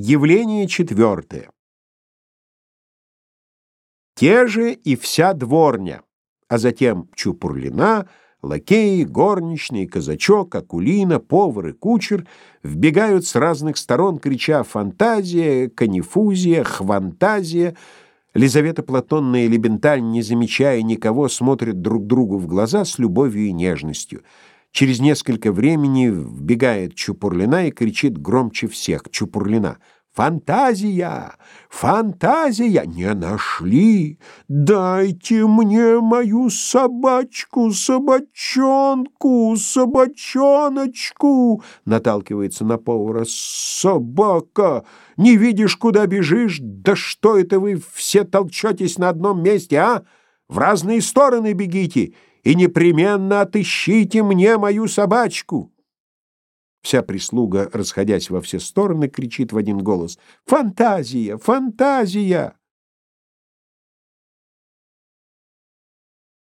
Явление четвертое. Те же и вся дворня, а затем Чупурлина, лакеи, горничные, казачок, акулина, повар и кучер вбегают с разных сторон, крича «фантазия», «канифузия», «хвантазия». Лизавета Платонна и Лебенталь, не замечая никого, смотрят друг другу в глаза с любовью и нежностью. Через несколько времени вбегает Чупурлина и кричит громче всех. Чупурлина. «Фантазия! Фантазия! Не нашли! Дайте мне мою собачку, собачонку, собачоночку!» Наталкивается на повара. «Собака! Не видишь, куда бежишь? Да что это вы все толчетесь на одном месте, а? В разные стороны бегите!» И непременно отыщите мне мою собачку. Вся прислуга, расходясь во все стороны, кричит в один голос: "Фантазия, фантазия!"